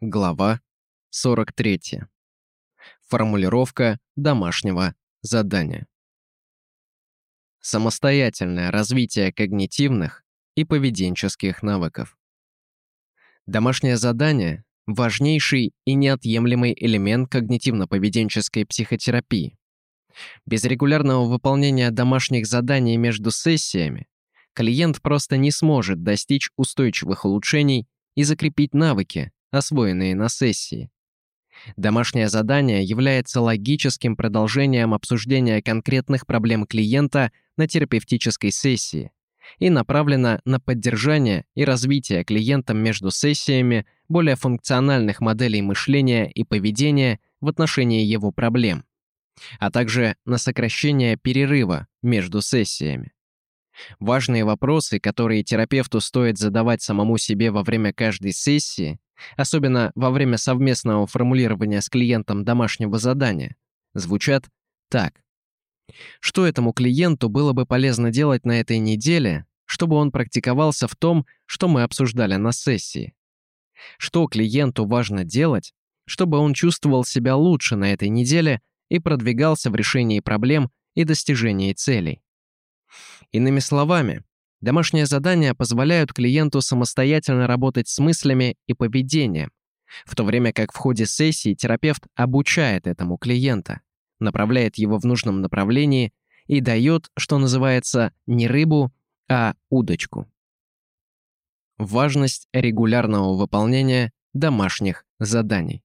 Глава 43. Формулировка домашнего задания. Самостоятельное развитие когнитивных и поведенческих навыков. Домашнее задание – важнейший и неотъемлемый элемент когнитивно-поведенческой психотерапии. Без регулярного выполнения домашних заданий между сессиями клиент просто не сможет достичь устойчивых улучшений и закрепить навыки, освоенные на сессии. Домашнее задание является логическим продолжением обсуждения конкретных проблем клиента на терапевтической сессии и направлено на поддержание и развитие клиентом между сессиями более функциональных моделей мышления и поведения в отношении его проблем, а также на сокращение перерыва между сессиями. Важные вопросы, которые терапевту стоит задавать самому себе во время каждой сессии, особенно во время совместного формулирования с клиентом домашнего задания, звучат так. Что этому клиенту было бы полезно делать на этой неделе, чтобы он практиковался в том, что мы обсуждали на сессии? Что клиенту важно делать, чтобы он чувствовал себя лучше на этой неделе и продвигался в решении проблем и достижении целей? Иными словами, Домашние задания позволяют клиенту самостоятельно работать с мыслями и поведением, в то время как в ходе сессии терапевт обучает этому клиента, направляет его в нужном направлении и дает, что называется, не рыбу, а удочку. Важность регулярного выполнения домашних заданий.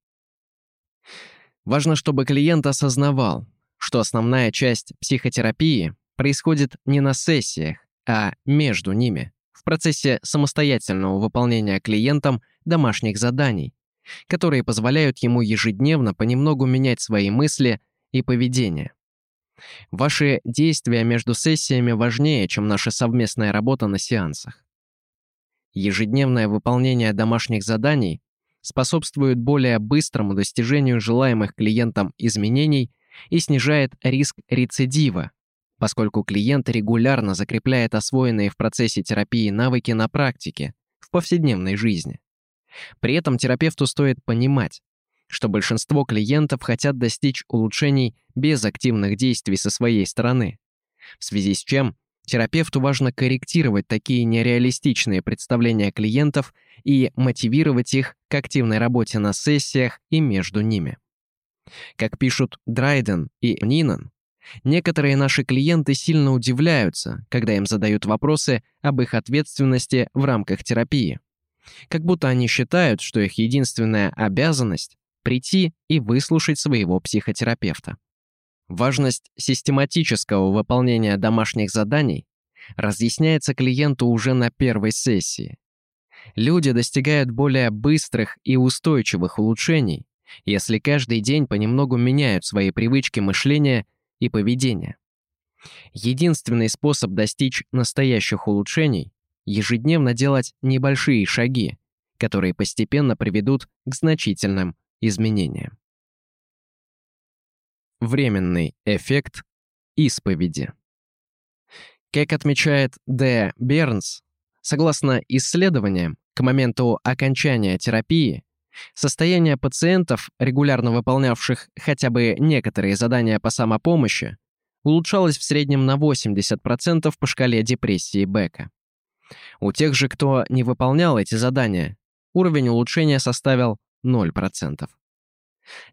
Важно, чтобы клиент осознавал, что основная часть психотерапии происходит не на сессиях, а между ними, в процессе самостоятельного выполнения клиентом домашних заданий, которые позволяют ему ежедневно понемногу менять свои мысли и поведение. Ваши действия между сессиями важнее, чем наша совместная работа на сеансах. Ежедневное выполнение домашних заданий способствует более быстрому достижению желаемых клиентам изменений и снижает риск рецидива, поскольку клиент регулярно закрепляет освоенные в процессе терапии навыки на практике, в повседневной жизни. При этом терапевту стоит понимать, что большинство клиентов хотят достичь улучшений без активных действий со своей стороны, в связи с чем терапевту важно корректировать такие нереалистичные представления клиентов и мотивировать их к активной работе на сессиях и между ними. Как пишут Драйден и Нинан, Некоторые наши клиенты сильно удивляются, когда им задают вопросы об их ответственности в рамках терапии. Как будто они считают, что их единственная обязанность – прийти и выслушать своего психотерапевта. Важность систематического выполнения домашних заданий разъясняется клиенту уже на первой сессии. Люди достигают более быстрых и устойчивых улучшений, если каждый день понемногу меняют свои привычки мышления и поведения. Единственный способ достичь настоящих улучшений – ежедневно делать небольшие шаги, которые постепенно приведут к значительным изменениям. Временный эффект исповеди. Как отмечает Д. Бернс, согласно исследованиям, к моменту окончания терапии Состояние пациентов, регулярно выполнявших хотя бы некоторые задания по самопомощи, улучшалось в среднем на 80% по шкале депрессии Бека. У тех же, кто не выполнял эти задания, уровень улучшения составил 0%.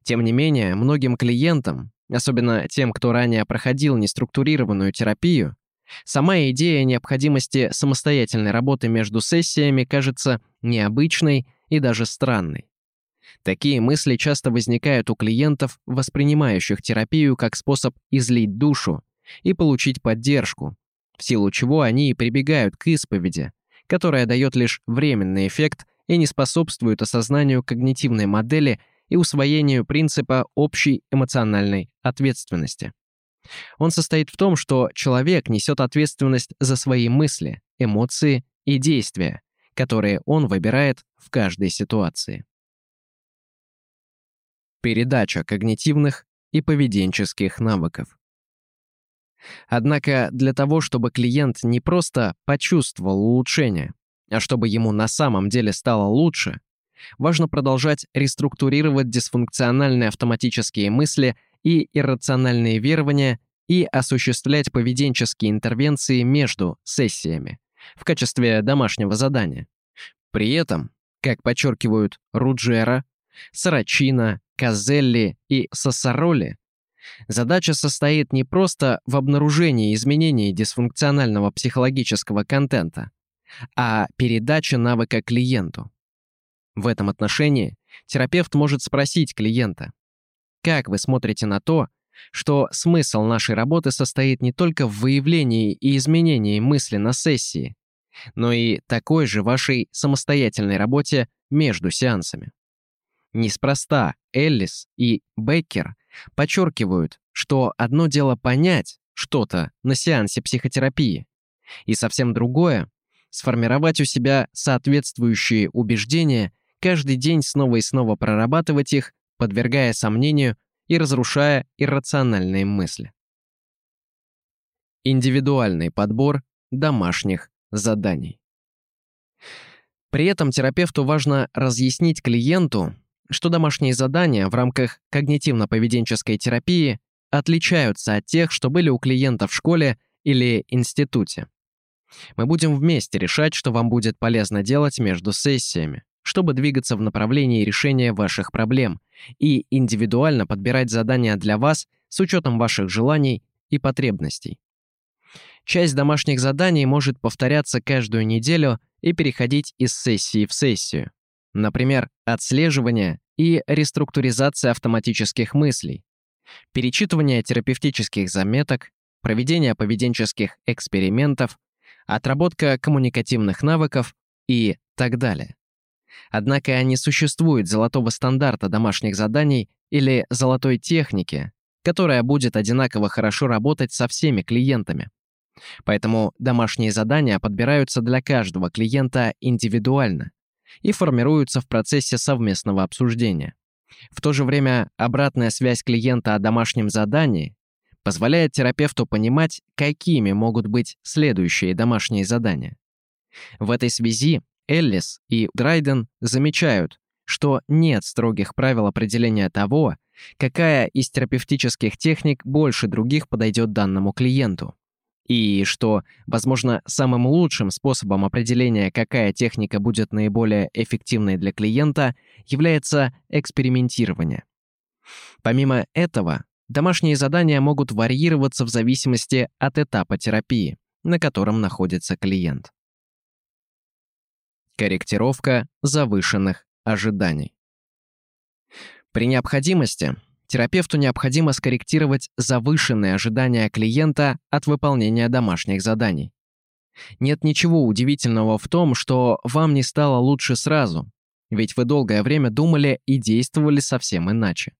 Тем не менее, многим клиентам, особенно тем, кто ранее проходил неструктурированную терапию, сама идея необходимости самостоятельной работы между сессиями кажется необычной и даже странной. Такие мысли часто возникают у клиентов, воспринимающих терапию как способ излить душу и получить поддержку, в силу чего они и прибегают к исповеди, которая дает лишь временный эффект и не способствует осознанию когнитивной модели и усвоению принципа общей эмоциональной ответственности. Он состоит в том, что человек несет ответственность за свои мысли, эмоции и действия, которые он выбирает в каждой ситуации. Передача когнитивных и поведенческих навыков. Однако для того, чтобы клиент не просто почувствовал улучшение, а чтобы ему на самом деле стало лучше, важно продолжать реструктурировать дисфункциональные автоматические мысли и иррациональные верования и осуществлять поведенческие интервенции между сессиями в качестве домашнего задания. При этом, как подчеркивают Руджера, Сарачина, Казелли и Сассароли, задача состоит не просто в обнаружении изменений дисфункционального психологического контента, а передаче навыка клиенту. В этом отношении терапевт может спросить клиента, как вы смотрите на то, что смысл нашей работы состоит не только в выявлении и изменении мысли на сессии, но и такой же вашей самостоятельной работе между сеансами. Неспроста Эллис и Беккер подчеркивают, что одно дело понять что-то на сеансе психотерапии, и совсем другое — сформировать у себя соответствующие убеждения, каждый день снова и снова прорабатывать их, подвергая сомнению и разрушая иррациональные мысли. Индивидуальный подбор домашних заданий. При этом терапевту важно разъяснить клиенту, что домашние задания в рамках когнитивно-поведенческой терапии отличаются от тех, что были у клиента в школе или институте. Мы будем вместе решать, что вам будет полезно делать между сессиями, чтобы двигаться в направлении решения ваших проблем и индивидуально подбирать задания для вас с учетом ваших желаний и потребностей. Часть домашних заданий может повторяться каждую неделю и переходить из сессии в сессию. Например, отслеживание и реструктуризация автоматических мыслей, перечитывание терапевтических заметок, проведение поведенческих экспериментов, отработка коммуникативных навыков и так далее. Однако не существует золотого стандарта домашних заданий или золотой техники, которая будет одинаково хорошо работать со всеми клиентами. Поэтому домашние задания подбираются для каждого клиента индивидуально и формируются в процессе совместного обсуждения. В то же время обратная связь клиента о домашнем задании позволяет терапевту понимать, какими могут быть следующие домашние задания. В этой связи Эллис и Драйден замечают, что нет строгих правил определения того, какая из терапевтических техник больше других подойдет данному клиенту и что, возможно, самым лучшим способом определения, какая техника будет наиболее эффективной для клиента, является экспериментирование. Помимо этого, домашние задания могут варьироваться в зависимости от этапа терапии, на котором находится клиент. Корректировка завышенных ожиданий. При необходимости терапевту необходимо скорректировать завышенные ожидания клиента от выполнения домашних заданий. Нет ничего удивительного в том, что вам не стало лучше сразу, ведь вы долгое время думали и действовали совсем иначе.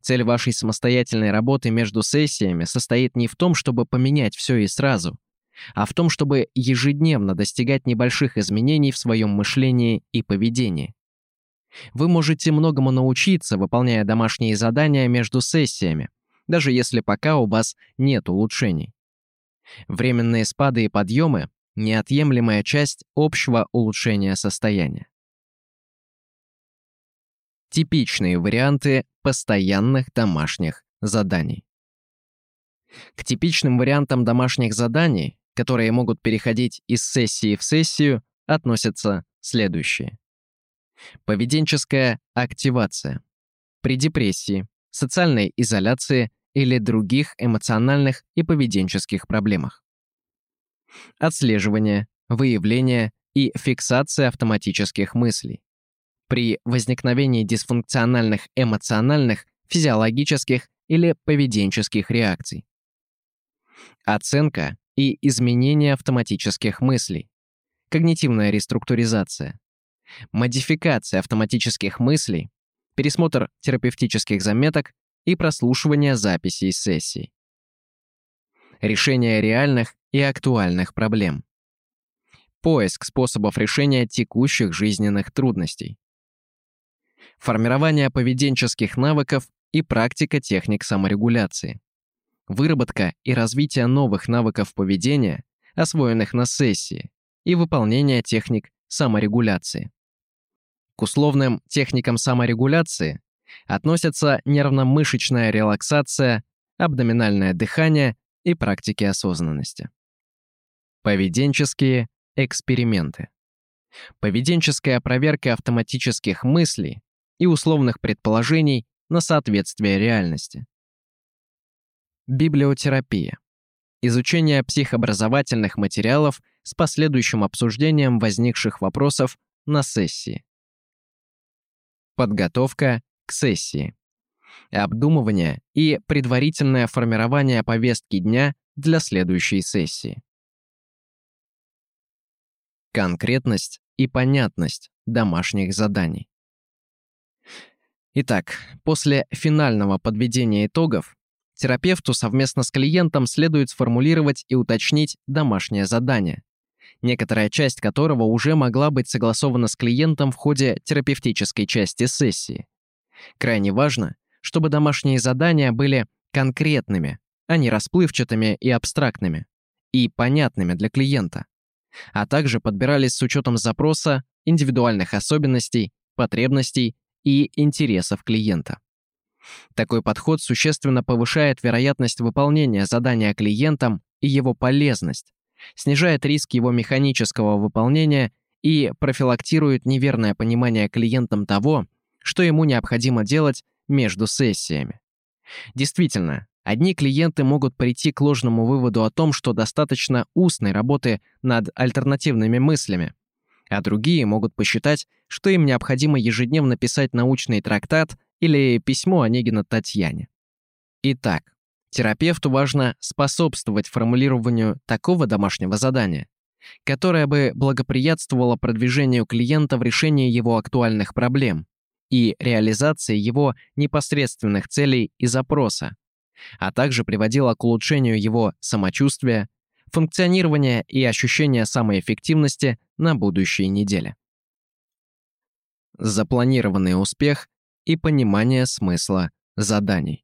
Цель вашей самостоятельной работы между сессиями состоит не в том, чтобы поменять все и сразу, а в том, чтобы ежедневно достигать небольших изменений в своем мышлении и поведении. Вы можете многому научиться, выполняя домашние задания между сессиями, даже если пока у вас нет улучшений. Временные спады и подъемы – неотъемлемая часть общего улучшения состояния. Типичные варианты постоянных домашних заданий. К типичным вариантам домашних заданий, которые могут переходить из сессии в сессию, относятся следующие. Поведенческая активация. При депрессии, социальной изоляции или других эмоциональных и поведенческих проблемах. Отслеживание, выявление и фиксация автоматических мыслей. При возникновении дисфункциональных эмоциональных, физиологических или поведенческих реакций. Оценка и изменение автоматических мыслей. Когнитивная реструктуризация модификация автоматических мыслей, пересмотр терапевтических заметок и прослушивание записей сессий. Решение реальных и актуальных проблем. Поиск способов решения текущих жизненных трудностей. Формирование поведенческих навыков и практика техник саморегуляции. Выработка и развитие новых навыков поведения, освоенных на сессии, и выполнение техник саморегуляции. К условным техникам саморегуляции относятся нервно-мышечная релаксация, абдоминальное дыхание и практики осознанности. Поведенческие эксперименты. Поведенческая проверка автоматических мыслей и условных предположений на соответствие реальности. Библиотерапия. Изучение психообразовательных материалов с последующим обсуждением возникших вопросов на сессии. Подготовка к сессии. Обдумывание и предварительное формирование повестки дня для следующей сессии. Конкретность и понятность домашних заданий. Итак, после финального подведения итогов, терапевту совместно с клиентом следует сформулировать и уточнить домашнее задание, некоторая часть которого уже могла быть согласована с клиентом в ходе терапевтической части сессии. Крайне важно, чтобы домашние задания были конкретными, а не расплывчатыми и абстрактными, и понятными для клиента, а также подбирались с учетом запроса, индивидуальных особенностей, потребностей и интересов клиента. Такой подход существенно повышает вероятность выполнения задания клиентам и его полезность, снижает риск его механического выполнения и профилактирует неверное понимание клиентам того, что ему необходимо делать между сессиями. Действительно, одни клиенты могут прийти к ложному выводу о том, что достаточно устной работы над альтернативными мыслями, а другие могут посчитать, что им необходимо ежедневно писать научный трактат или письмо Онегина Татьяне. Итак, терапевту важно способствовать формулированию такого домашнего задания, которое бы благоприятствовало продвижению клиента в решении его актуальных проблем и реализации его непосредственных целей и запроса, а также приводило к улучшению его самочувствия, функционирования и ощущения самоэффективности на будущей неделе. Запланированный успех и понимание смысла заданий.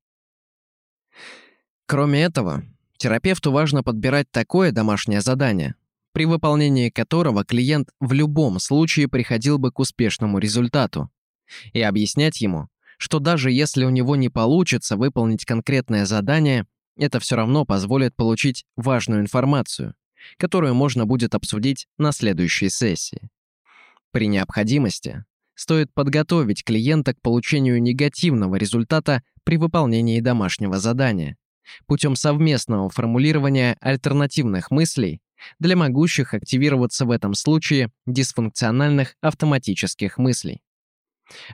Кроме этого, терапевту важно подбирать такое домашнее задание, при выполнении которого клиент в любом случае приходил бы к успешному результату, и объяснять ему, что даже если у него не получится выполнить конкретное задание, это все равно позволит получить важную информацию, которую можно будет обсудить на следующей сессии. При необходимости стоит подготовить клиента к получению негативного результата при выполнении домашнего задания путем совместного формулирования альтернативных мыслей для могущих активироваться в этом случае дисфункциональных автоматических мыслей.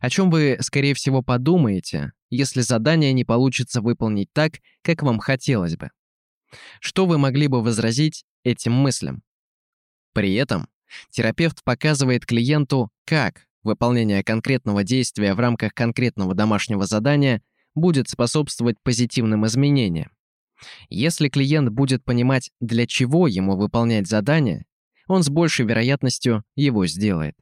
О чем вы, скорее всего, подумаете, если задание не получится выполнить так, как вам хотелось бы? Что вы могли бы возразить этим мыслям? При этом терапевт показывает клиенту, как выполнение конкретного действия в рамках конкретного домашнего задания будет способствовать позитивным изменениям. Если клиент будет понимать, для чего ему выполнять задание, он с большей вероятностью его сделает.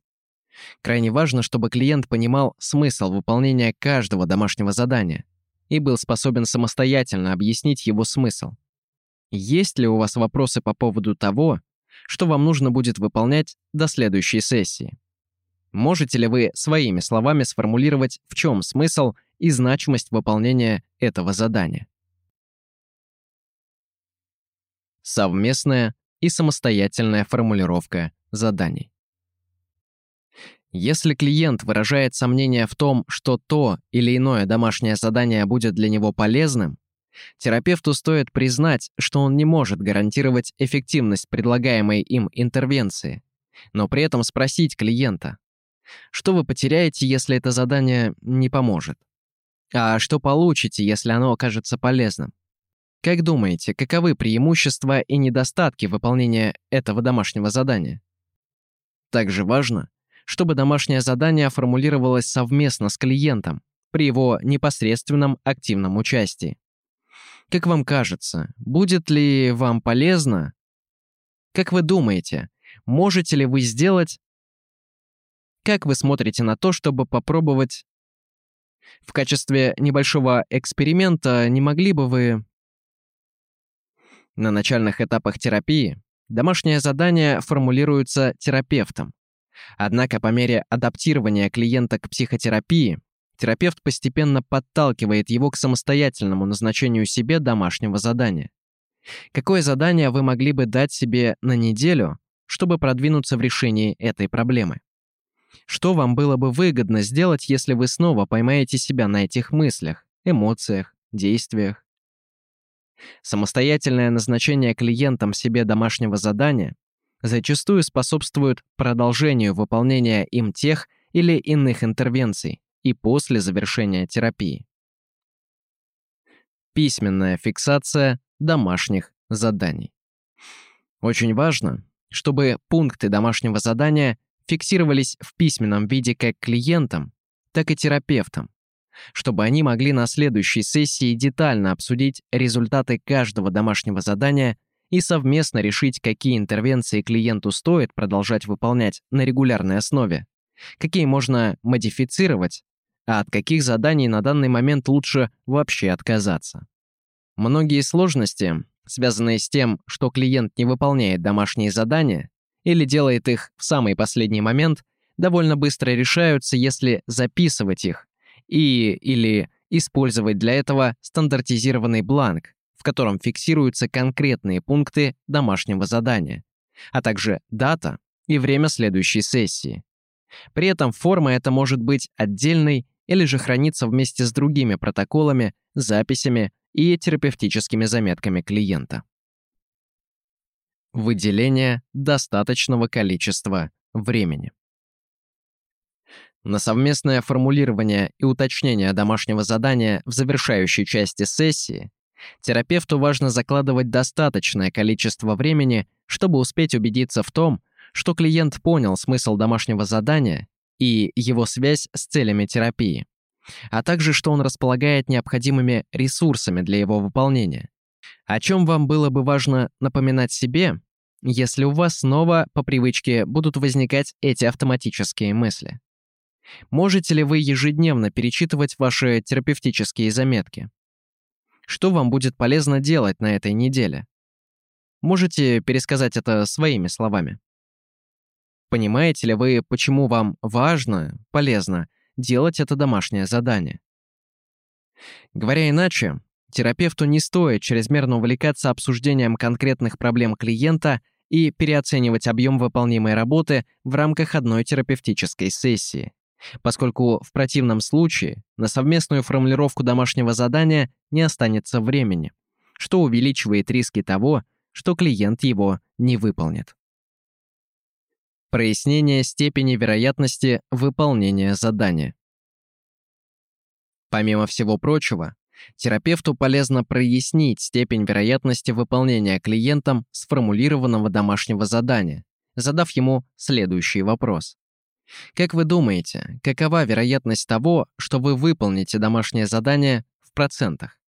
Крайне важно, чтобы клиент понимал смысл выполнения каждого домашнего задания и был способен самостоятельно объяснить его смысл. Есть ли у вас вопросы по поводу того, что вам нужно будет выполнять до следующей сессии? Можете ли вы своими словами сформулировать, в чем смысл и значимость выполнения этого задания? Совместная и самостоятельная формулировка заданий. Если клиент выражает сомнение в том, что то или иное домашнее задание будет для него полезным, терапевту стоит признать, что он не может гарантировать эффективность предлагаемой им интервенции, но при этом спросить клиента, что вы потеряете, если это задание не поможет? А что получите, если оно окажется полезным? Как думаете, каковы преимущества и недостатки выполнения этого домашнего задания? Также важно, чтобы домашнее задание формулировалось совместно с клиентом при его непосредственном активном участии. Как вам кажется, будет ли вам полезно? Как вы думаете, можете ли вы сделать? Как вы смотрите на то, чтобы попробовать? В качестве небольшого эксперимента не могли бы вы... На начальных этапах терапии домашнее задание формулируется терапевтом, Однако по мере адаптирования клиента к психотерапии, терапевт постепенно подталкивает его к самостоятельному назначению себе домашнего задания. Какое задание вы могли бы дать себе на неделю, чтобы продвинуться в решении этой проблемы? Что вам было бы выгодно сделать, если вы снова поймаете себя на этих мыслях, эмоциях, действиях? Самостоятельное назначение клиентам себе домашнего задания зачастую способствует продолжению выполнения им тех или иных интервенций и после завершения терапии. Письменная фиксация домашних заданий. Очень важно, чтобы пункты домашнего задания фиксировались в письменном виде как клиентам, так и терапевтам, чтобы они могли на следующей сессии детально обсудить результаты каждого домашнего задания и совместно решить, какие интервенции клиенту стоит продолжать выполнять на регулярной основе, какие можно модифицировать, а от каких заданий на данный момент лучше вообще отказаться. Многие сложности, связанные с тем, что клиент не выполняет домашние задания или делает их в самый последний момент, довольно быстро решаются, если записывать их и или использовать для этого стандартизированный бланк, в котором фиксируются конкретные пункты домашнего задания, а также дата и время следующей сессии. При этом форма эта может быть отдельной или же храниться вместе с другими протоколами, записями и терапевтическими заметками клиента. Выделение достаточного количества времени. На совместное формулирование и уточнение домашнего задания в завершающей части сессии терапевту важно закладывать достаточное количество времени, чтобы успеть убедиться в том, что клиент понял смысл домашнего задания и его связь с целями терапии, а также что он располагает необходимыми ресурсами для его выполнения. О чем вам было бы важно напоминать себе, если у вас снова по привычке будут возникать эти автоматические мысли? Можете ли вы ежедневно перечитывать ваши терапевтические заметки? Что вам будет полезно делать на этой неделе? Можете пересказать это своими словами. Понимаете ли вы, почему вам важно, полезно делать это домашнее задание? Говоря иначе, терапевту не стоит чрезмерно увлекаться обсуждением конкретных проблем клиента и переоценивать объем выполнимой работы в рамках одной терапевтической сессии поскольку в противном случае на совместную формулировку домашнего задания не останется времени, что увеличивает риски того, что клиент его не выполнит. Прояснение степени вероятности выполнения задания. Помимо всего прочего, терапевту полезно прояснить степень вероятности выполнения клиентом сформулированного домашнего задания, задав ему следующий вопрос. Как вы думаете, какова вероятность того, что вы выполните домашнее задание в процентах?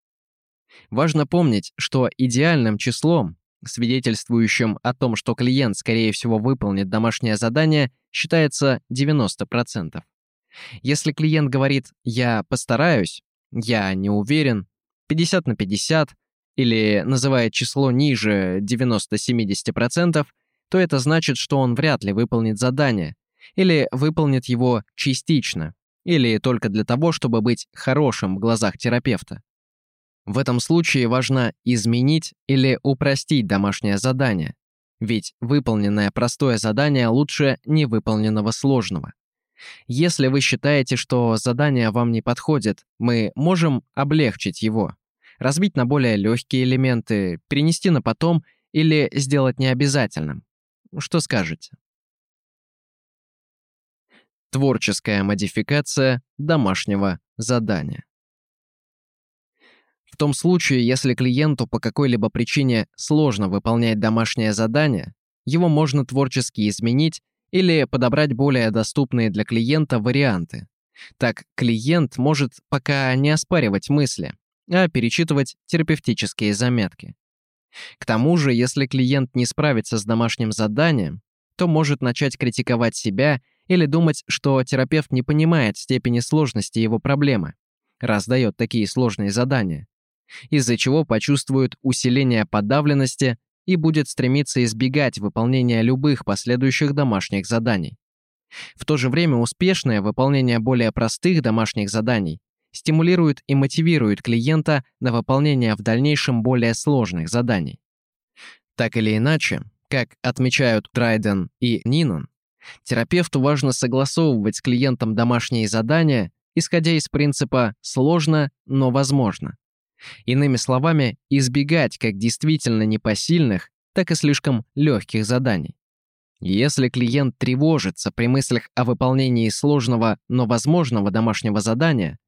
Важно помнить, что идеальным числом, свидетельствующим о том, что клиент, скорее всего, выполнит домашнее задание, считается 90%. Если клиент говорит «я постараюсь», «я не уверен», 50 на 50 или называет число ниже 90-70%, то это значит, что он вряд ли выполнит задание, или выполнит его частично, или только для того, чтобы быть хорошим в глазах терапевта. В этом случае важно изменить или упростить домашнее задание, ведь выполненное простое задание лучше невыполненного сложного. Если вы считаете, что задание вам не подходит, мы можем облегчить его, разбить на более легкие элементы, перенести на потом или сделать необязательным. Что скажете? Творческая модификация домашнего задания. В том случае, если клиенту по какой-либо причине сложно выполнять домашнее задание, его можно творчески изменить или подобрать более доступные для клиента варианты. Так клиент может пока не оспаривать мысли, а перечитывать терапевтические заметки. К тому же, если клиент не справится с домашним заданием, то может начать критиковать себя или думать, что терапевт не понимает степени сложности его проблемы, раз дает такие сложные задания, из-за чего почувствует усиление подавленности и будет стремиться избегать выполнения любых последующих домашних заданий. В то же время успешное выполнение более простых домашних заданий стимулирует и мотивирует клиента на выполнение в дальнейшем более сложных заданий. Так или иначе, как отмечают Драйден и Нинан, терапевту важно согласовывать с клиентом домашние задания, исходя из принципа «сложно, но возможно». Иными словами, избегать как действительно непосильных, так и слишком легких заданий. Если клиент тревожится при мыслях о выполнении сложного, но возможного домашнего задания,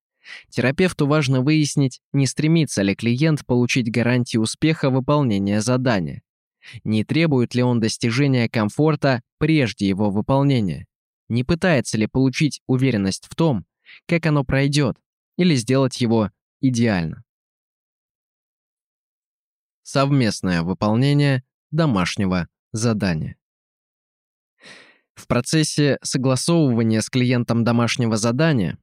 терапевту важно выяснить, не стремится ли клиент получить гарантию успеха выполнения задания. Не требует ли он достижения комфорта прежде его выполнения? Не пытается ли получить уверенность в том, как оно пройдет, или сделать его идеально? Совместное выполнение домашнего задания. В процессе согласовывания с клиентом домашнего задания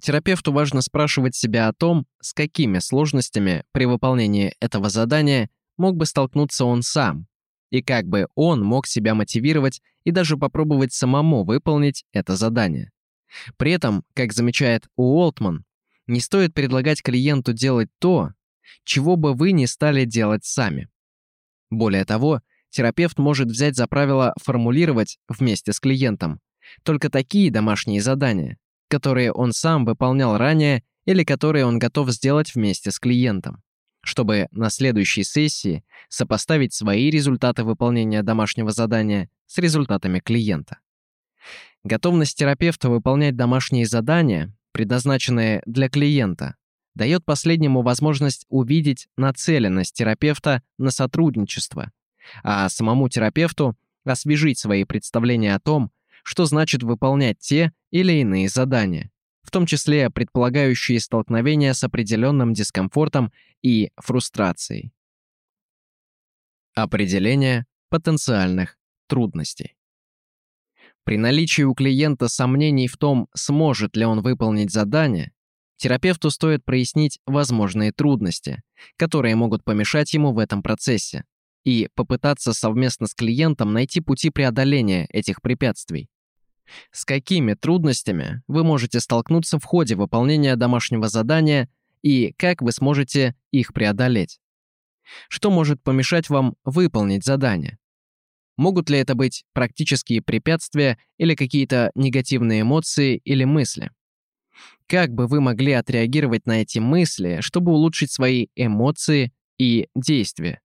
терапевту важно спрашивать себя о том, с какими сложностями при выполнении этого задания мог бы столкнуться он сам, и как бы он мог себя мотивировать и даже попробовать самому выполнить это задание. При этом, как замечает Уолтман, не стоит предлагать клиенту делать то, чего бы вы не стали делать сами. Более того, терапевт может взять за правило формулировать вместе с клиентом только такие домашние задания, которые он сам выполнял ранее или которые он готов сделать вместе с клиентом чтобы на следующей сессии сопоставить свои результаты выполнения домашнего задания с результатами клиента. Готовность терапевта выполнять домашние задания, предназначенные для клиента, дает последнему возможность увидеть нацеленность терапевта на сотрудничество, а самому терапевту освежить свои представления о том, что значит выполнять те или иные задания в том числе предполагающие столкновения с определенным дискомфортом и фрустрацией. Определение потенциальных трудностей. При наличии у клиента сомнений в том, сможет ли он выполнить задание, терапевту стоит прояснить возможные трудности, которые могут помешать ему в этом процессе, и попытаться совместно с клиентом найти пути преодоления этих препятствий. С какими трудностями вы можете столкнуться в ходе выполнения домашнего задания и как вы сможете их преодолеть? Что может помешать вам выполнить задание? Могут ли это быть практические препятствия или какие-то негативные эмоции или мысли? Как бы вы могли отреагировать на эти мысли, чтобы улучшить свои эмоции и действия?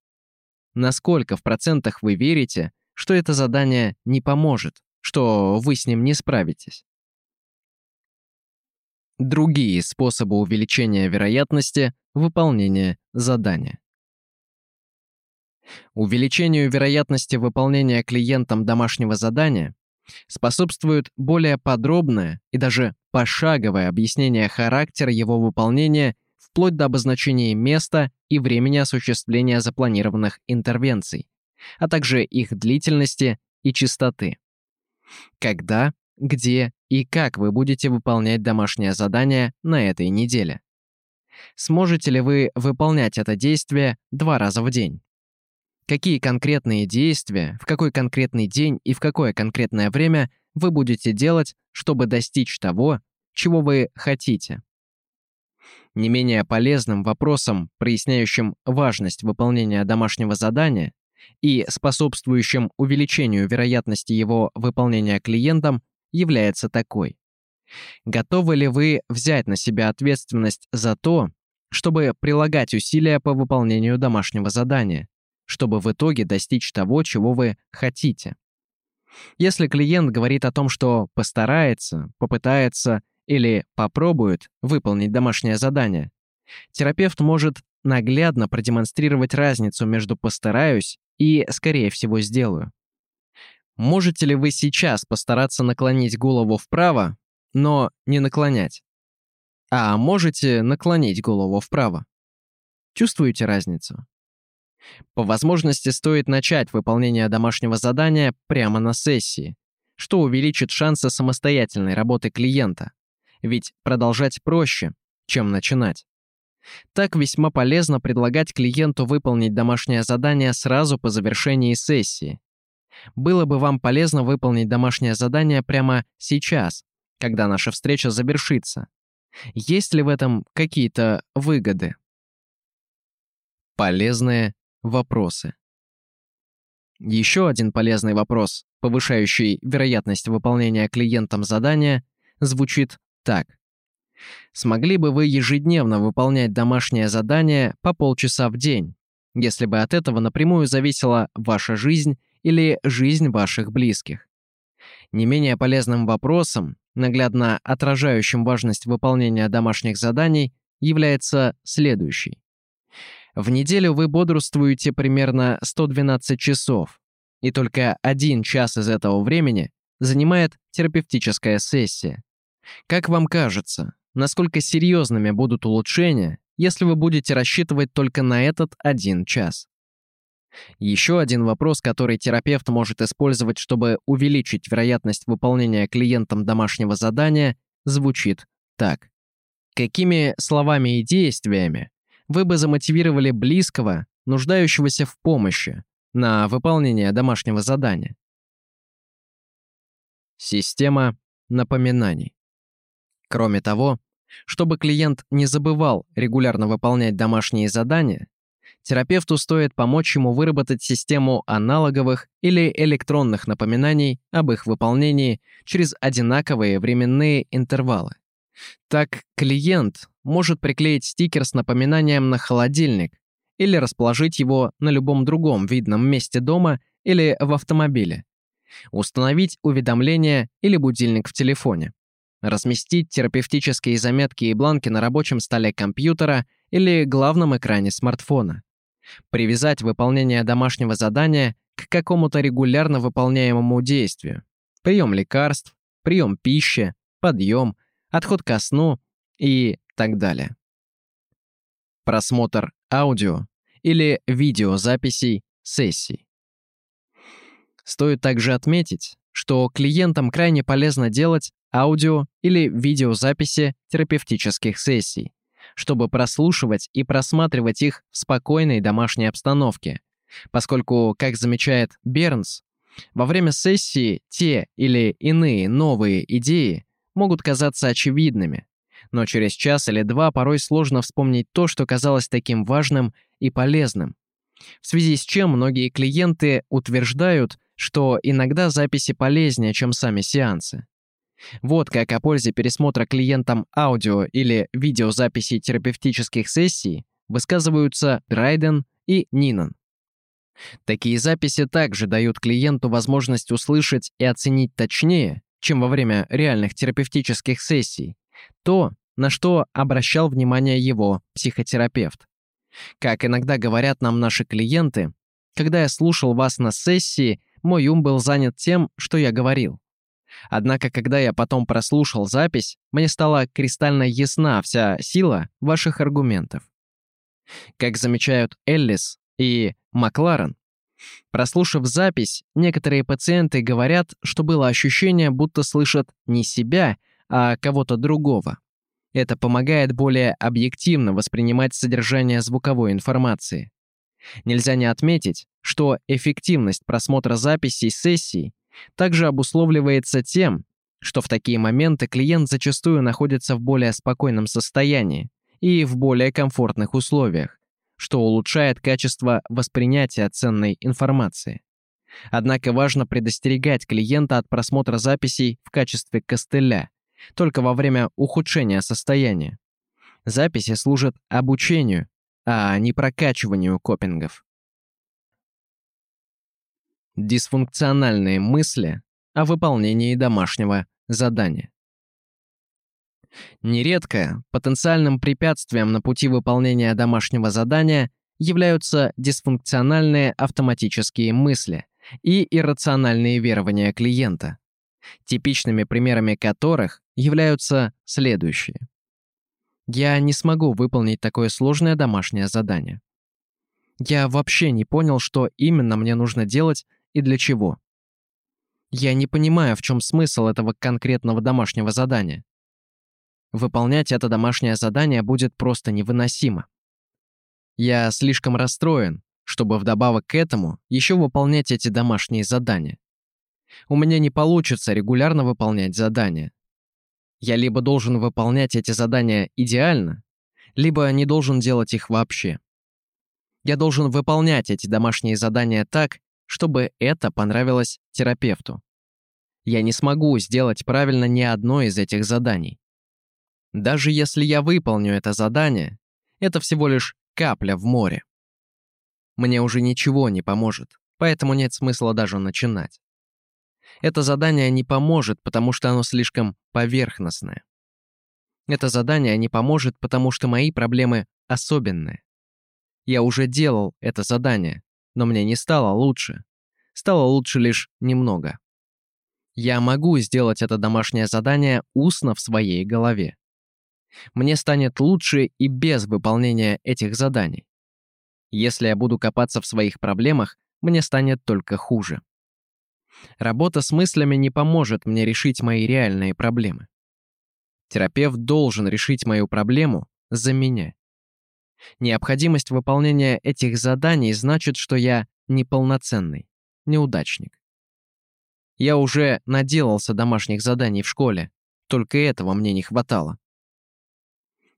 Насколько в процентах вы верите, что это задание не поможет? что вы с ним не справитесь. Другие способы увеличения вероятности выполнения задания. Увеличению вероятности выполнения клиентом домашнего задания способствует более подробное и даже пошаговое объяснение характера его выполнения вплоть до обозначения места и времени осуществления запланированных интервенций, а также их длительности и частоты. Когда, где и как вы будете выполнять домашнее задание на этой неделе. Сможете ли вы выполнять это действие два раза в день? Какие конкретные действия, в какой конкретный день и в какое конкретное время вы будете делать, чтобы достичь того, чего вы хотите? Не менее полезным вопросом, проясняющим важность выполнения домашнего задания, и способствующим увеличению вероятности его выполнения клиентом является такой. Готовы ли вы взять на себя ответственность за то, чтобы прилагать усилия по выполнению домашнего задания, чтобы в итоге достичь того, чего вы хотите? Если клиент говорит о том, что постарается, попытается или попробует выполнить домашнее задание, терапевт может наглядно продемонстрировать разницу между «постараюсь» и, скорее всего, сделаю. Можете ли вы сейчас постараться наклонить голову вправо, но не наклонять? А можете наклонить голову вправо? Чувствуете разницу? По возможности стоит начать выполнение домашнего задания прямо на сессии, что увеличит шансы самостоятельной работы клиента. Ведь продолжать проще, чем начинать. Так весьма полезно предлагать клиенту выполнить домашнее задание сразу по завершении сессии. Было бы вам полезно выполнить домашнее задание прямо сейчас, когда наша встреча завершится. Есть ли в этом какие-то выгоды? Полезные вопросы. Еще один полезный вопрос, повышающий вероятность выполнения клиентом задания, звучит так. Смогли бы вы ежедневно выполнять домашнее задание по полчаса в день, если бы от этого напрямую зависела ваша жизнь или жизнь ваших близких? Не менее полезным вопросом, наглядно отражающим важность выполнения домашних заданий, является следующий. В неделю вы бодрствуете примерно 112 часов, и только один час из этого времени занимает терапевтическая сессия. Как вам кажется, насколько серьезными будут улучшения, если вы будете рассчитывать только на этот один час? Еще один вопрос, который терапевт может использовать, чтобы увеличить вероятность выполнения клиентом домашнего задания, звучит так. Какими словами и действиями вы бы замотивировали близкого, нуждающегося в помощи, на выполнение домашнего задания. Система напоминаний. Кроме того, чтобы клиент не забывал регулярно выполнять домашние задания, терапевту стоит помочь ему выработать систему аналоговых или электронных напоминаний об их выполнении через одинаковые временные интервалы. Так, клиент может приклеить стикер с напоминанием на холодильник или расположить его на любом другом видном месте дома или в автомобиле. Установить уведомления или будильник в телефоне. Разместить терапевтические заметки и бланки на рабочем столе компьютера или главном экране смартфона. Привязать выполнение домашнего задания к какому-то регулярно выполняемому действию. Прием лекарств, прием пищи, подъем, отход ко сну и так далее. Просмотр аудио или видеозаписей сессий. Стоит также отметить, что клиентам крайне полезно делать аудио или видеозаписи терапевтических сессий, чтобы прослушивать и просматривать их в спокойной домашней обстановке, поскольку, как замечает Бернс, во время сессии те или иные новые идеи могут казаться очевидными, но через час или два порой сложно вспомнить то, что казалось таким важным и полезным. В связи с чем многие клиенты утверждают, что иногда записи полезнее, чем сами сеансы. Вот как о пользе пересмотра клиентам аудио или видеозаписей терапевтических сессий высказываются Драйден и Нинан. Такие записи также дают клиенту возможность услышать и оценить точнее, чем во время реальных терапевтических сессий, то, на что обращал внимание его психотерапевт. Как иногда говорят нам наши клиенты, когда я слушал вас на сессии, мой ум был занят тем, что я говорил. Однако, когда я потом прослушал запись, мне стала кристально ясна вся сила ваших аргументов. Как замечают Эллис и Макларен, Прослушав запись, некоторые пациенты говорят, что было ощущение, будто слышат не себя, а кого-то другого. Это помогает более объективно воспринимать содержание звуковой информации. Нельзя не отметить, что эффективность просмотра записей сессий также обусловливается тем, что в такие моменты клиент зачастую находится в более спокойном состоянии и в более комфортных условиях, что улучшает качество воспринятия ценной информации. Однако важно предостерегать клиента от просмотра записей в качестве костыля, только во время ухудшения состояния. Записи служат обучению, а не прокачиванию копингов. Дисфункциональные мысли о выполнении домашнего задания. Нередко потенциальным препятствием на пути выполнения домашнего задания являются дисфункциональные автоматические мысли и иррациональные верования клиента, типичными примерами которых являются следующие. Я не смогу выполнить такое сложное домашнее задание. Я вообще не понял, что именно мне нужно делать и для чего. Я не понимаю, в чем смысл этого конкретного домашнего задания. Выполнять это домашнее задание будет просто невыносимо. Я слишком расстроен, чтобы вдобавок к этому еще выполнять эти домашние задания. У меня не получится регулярно выполнять задания. Я либо должен выполнять эти задания идеально, либо не должен делать их вообще. Я должен выполнять эти домашние задания так, чтобы это понравилось терапевту. Я не смогу сделать правильно ни одно из этих заданий. Даже если я выполню это задание, это всего лишь капля в море. Мне уже ничего не поможет, поэтому нет смысла даже начинать. Это задание не поможет, потому что оно слишком поверхностное. Это задание не поможет, потому что мои проблемы особенные. Я уже делал это задание, но мне не стало лучше. Стало лучше лишь немного. Я могу сделать это домашнее задание устно в своей голове. Мне станет лучше и без выполнения этих заданий. Если я буду копаться в своих проблемах, мне станет только хуже. Работа с мыслями не поможет мне решить мои реальные проблемы. Терапевт должен решить мою проблему за меня. Необходимость выполнения этих заданий значит, что я неполноценный, неудачник. Я уже наделался домашних заданий в школе, только этого мне не хватало.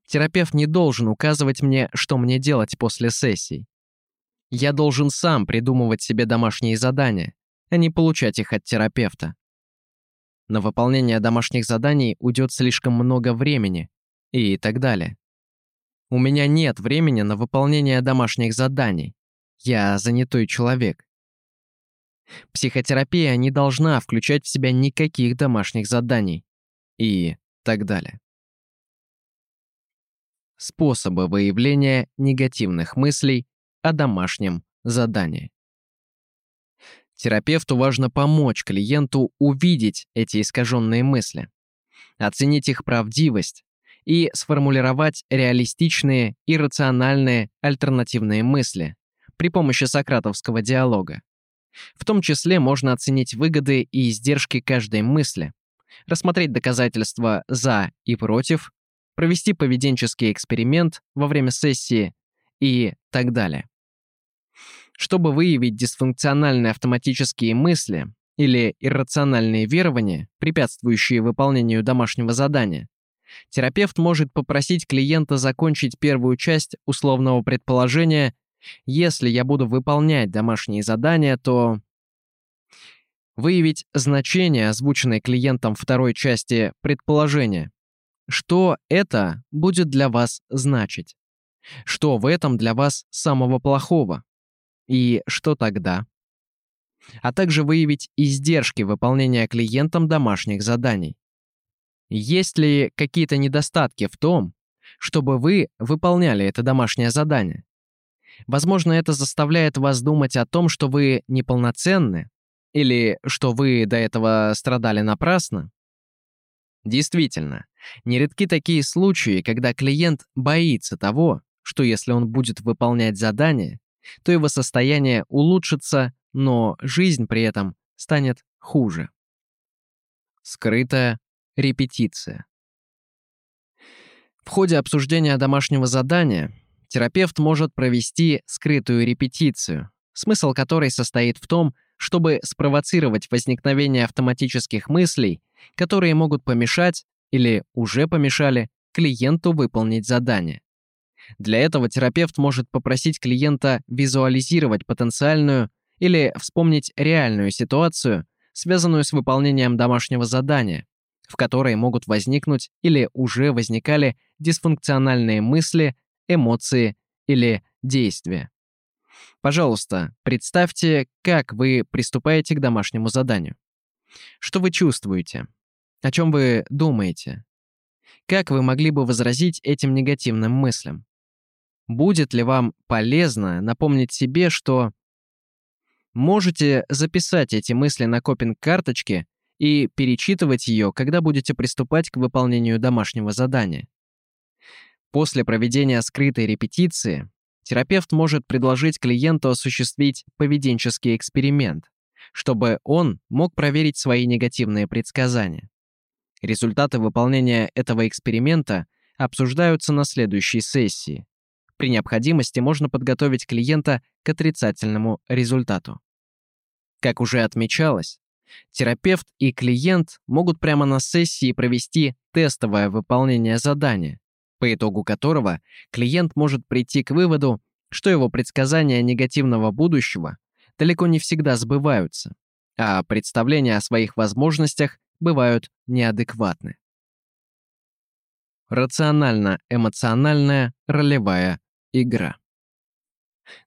Терапевт не должен указывать мне, что мне делать после сессий. Я должен сам придумывать себе домашние задания, а не получать их от терапевта. На выполнение домашних заданий уйдет слишком много времени и так далее. У меня нет времени на выполнение домашних заданий. Я занятой человек. Психотерапия не должна включать в себя никаких домашних заданий и так далее. Способы выявления негативных мыслей о домашнем задании. Терапевту важно помочь клиенту увидеть эти искаженные мысли, оценить их правдивость и сформулировать реалистичные и рациональные альтернативные мысли при помощи сократовского диалога. В том числе можно оценить выгоды и издержки каждой мысли, рассмотреть доказательства «за» и «против», провести поведенческий эксперимент во время сессии и так далее. Чтобы выявить дисфункциональные автоматические мысли или иррациональные верования, препятствующие выполнению домашнего задания, терапевт может попросить клиента закончить первую часть условного предположения «если я буду выполнять домашние задания, то…» Выявить значение, озвученной клиентом второй части предположения. Что это будет для вас значить? Что в этом для вас самого плохого? И что тогда? А также выявить издержки выполнения клиентам домашних заданий. Есть ли какие-то недостатки в том, чтобы вы выполняли это домашнее задание? Возможно, это заставляет вас думать о том, что вы неполноценны, или что вы до этого страдали напрасно. Действительно, нередки такие случаи, когда клиент боится того, что если он будет выполнять задание, то его состояние улучшится, но жизнь при этом станет хуже. Скрытая репетиция. В ходе обсуждения домашнего задания терапевт может провести скрытую репетицию, смысл которой состоит в том, чтобы спровоцировать возникновение автоматических мыслей, которые могут помешать или уже помешали клиенту выполнить задание. Для этого терапевт может попросить клиента визуализировать потенциальную или вспомнить реальную ситуацию, связанную с выполнением домашнего задания, в которой могут возникнуть или уже возникали дисфункциональные мысли, эмоции или действия. Пожалуйста, представьте, как вы приступаете к домашнему заданию. Что вы чувствуете? О чем вы думаете? Как вы могли бы возразить этим негативным мыслям? Будет ли вам полезно напомнить себе, что можете записать эти мысли на копинг-карточке и перечитывать ее, когда будете приступать к выполнению домашнего задания. После проведения скрытой репетиции терапевт может предложить клиенту осуществить поведенческий эксперимент, чтобы он мог проверить свои негативные предсказания. Результаты выполнения этого эксперимента обсуждаются на следующей сессии. При необходимости можно подготовить клиента к отрицательному результату. Как уже отмечалось, терапевт и клиент могут прямо на сессии провести тестовое выполнение задания, по итогу которого клиент может прийти к выводу, что его предсказания негативного будущего далеко не всегда сбываются, а представления о своих возможностях бывают неадекватны. Рационально-эмоциональная ролевая игра.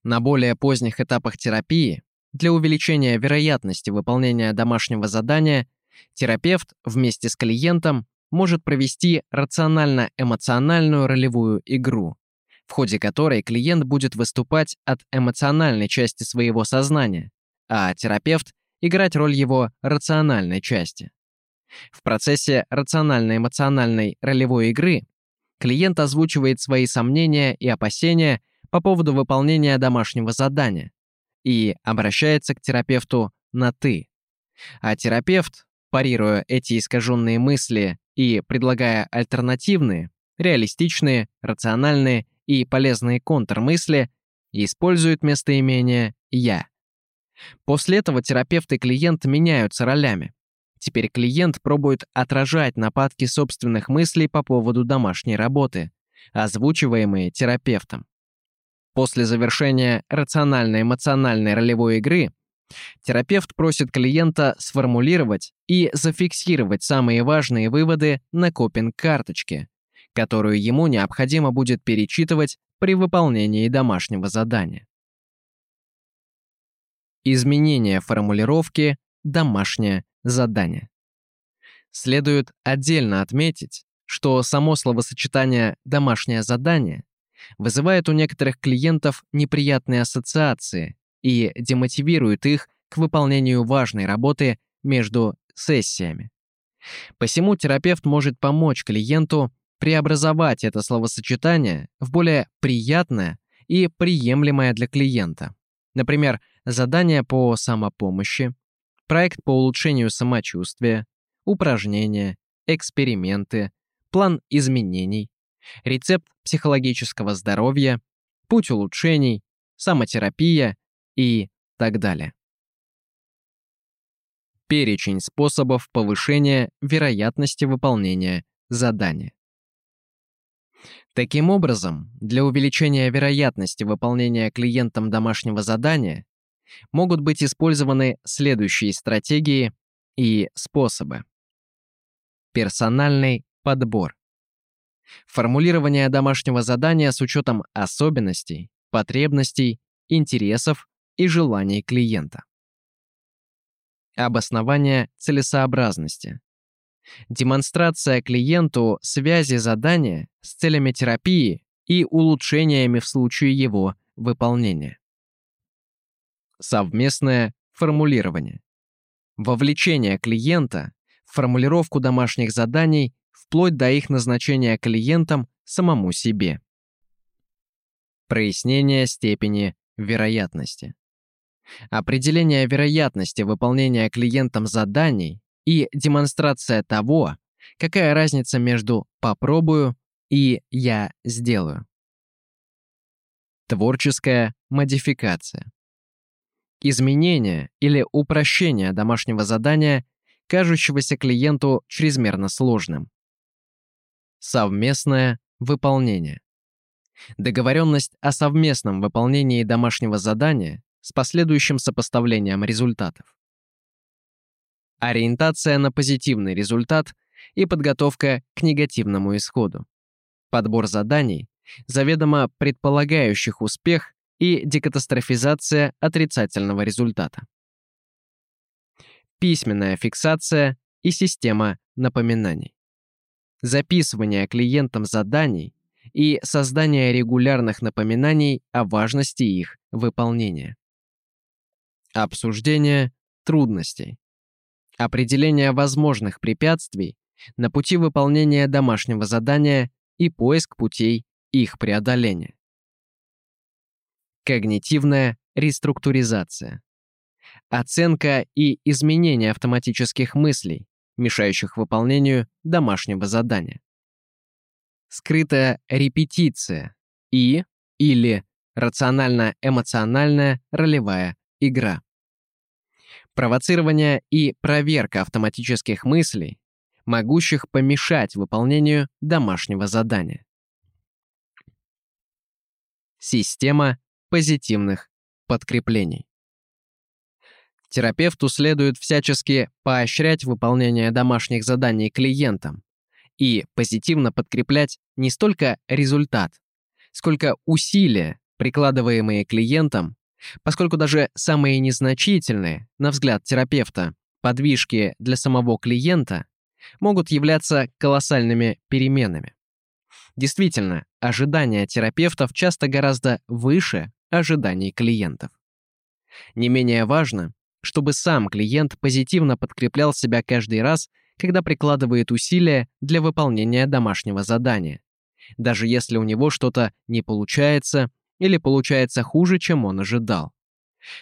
На более поздних этапах терапии для увеличения вероятности выполнения домашнего задания терапевт вместе с клиентом может провести рационально-эмоциональную ролевую игру, в ходе которой клиент будет выступать от эмоциональной части своего сознания, а терапевт – играть роль его рациональной части. В процессе рационально-эмоциональной ролевой игры клиент озвучивает свои сомнения и опасения по поводу выполнения домашнего задания и обращается к терапевту на «ты». А терапевт, парируя эти искаженные мысли и предлагая альтернативные, реалистичные, рациональные и полезные контрмысли, использует местоимение «я». После этого терапевт и клиент меняются ролями. Теперь клиент пробует отражать нападки собственных мыслей по поводу домашней работы, озвучиваемые терапевтом. После завершения рационально-эмоциональной ролевой игры терапевт просит клиента сформулировать и зафиксировать самые важные выводы на копинг-карточке, которую ему необходимо будет перечитывать при выполнении домашнего задания. Изменение формулировки «домашнее задание». Следует отдельно отметить, что само словосочетание «домашнее задание» вызывает у некоторых клиентов неприятные ассоциации и демотивирует их к выполнению важной работы между сессиями. Посему терапевт может помочь клиенту преобразовать это словосочетание в более приятное и приемлемое для клиента. Например, задание по самопомощи, проект по улучшению самочувствия, упражнения, эксперименты, план изменений, рецепт психологического здоровья, путь улучшений, самотерапия и так далее. Перечень способов повышения вероятности выполнения задания. Таким образом, для увеличения вероятности выполнения клиентом домашнего задания могут быть использованы следующие стратегии и способы. Персональный подбор. Формулирование домашнего задания с учетом особенностей, потребностей, интересов и желаний клиента. Обоснование целесообразности. Демонстрация клиенту связи задания с целями терапии и улучшениями в случае его выполнения. Совместное формулирование. Вовлечение клиента в формулировку домашних заданий вплоть до их назначения клиентам самому себе. Прояснение степени вероятности. Определение вероятности выполнения клиентом заданий и демонстрация того, какая разница между «попробую» и «я сделаю». Творческая модификация. Изменение или упрощение домашнего задания, кажущегося клиенту чрезмерно сложным. Совместное выполнение. Договоренность о совместном выполнении домашнего задания с последующим сопоставлением результатов ориентация на позитивный результат и подготовка к негативному исходу. Подбор заданий, заведомо предполагающих успех и декатастрофизация отрицательного результата. Письменная фиксация и система напоминаний. Записывание клиентам заданий и создание регулярных напоминаний о важности их выполнения. Обсуждение трудностей. Определение возможных препятствий на пути выполнения домашнего задания и поиск путей их преодоления. Когнитивная реструктуризация. Оценка и изменение автоматических мыслей, мешающих выполнению домашнего задания. Скрытая репетиция и или рационально-эмоциональная ролевая игра. Провоцирование и проверка автоматических мыслей, могущих помешать выполнению домашнего задания. Система позитивных подкреплений. Терапевту следует всячески поощрять выполнение домашних заданий клиентам и позитивно подкреплять не столько результат, сколько усилия, прикладываемые клиентам, поскольку даже самые незначительные, на взгляд терапевта, подвижки для самого клиента могут являться колоссальными переменами. Действительно, ожидания терапевтов часто гораздо выше ожиданий клиентов. Не менее важно, чтобы сам клиент позитивно подкреплял себя каждый раз, когда прикладывает усилия для выполнения домашнего задания, даже если у него что-то не получается или получается хуже, чем он ожидал.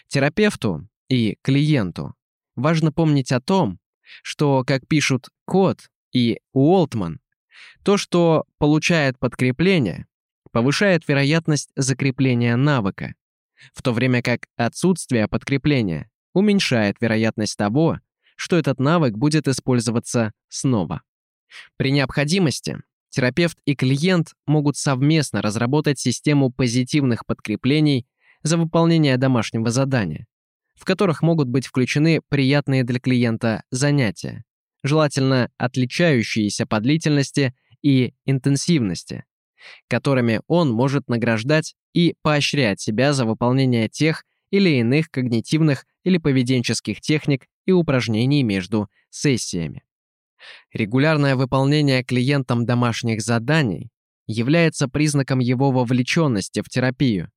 Терапевту и клиенту важно помнить о том, что, как пишут Кот и Уолтман, то, что получает подкрепление, повышает вероятность закрепления навыка, в то время как отсутствие подкрепления уменьшает вероятность того, что этот навык будет использоваться снова. При необходимости терапевт и клиент могут совместно разработать систему позитивных подкреплений за выполнение домашнего задания, в которых могут быть включены приятные для клиента занятия, желательно отличающиеся по длительности и интенсивности, которыми он может награждать и поощрять себя за выполнение тех или иных когнитивных или поведенческих техник и упражнений между сессиями. Регулярное выполнение клиентом домашних заданий является признаком его вовлеченности в терапию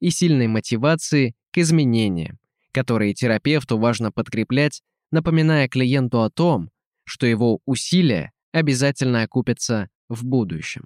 и сильной мотивации к изменениям, которые терапевту важно подкреплять, напоминая клиенту о том, что его усилия обязательно окупятся в будущем.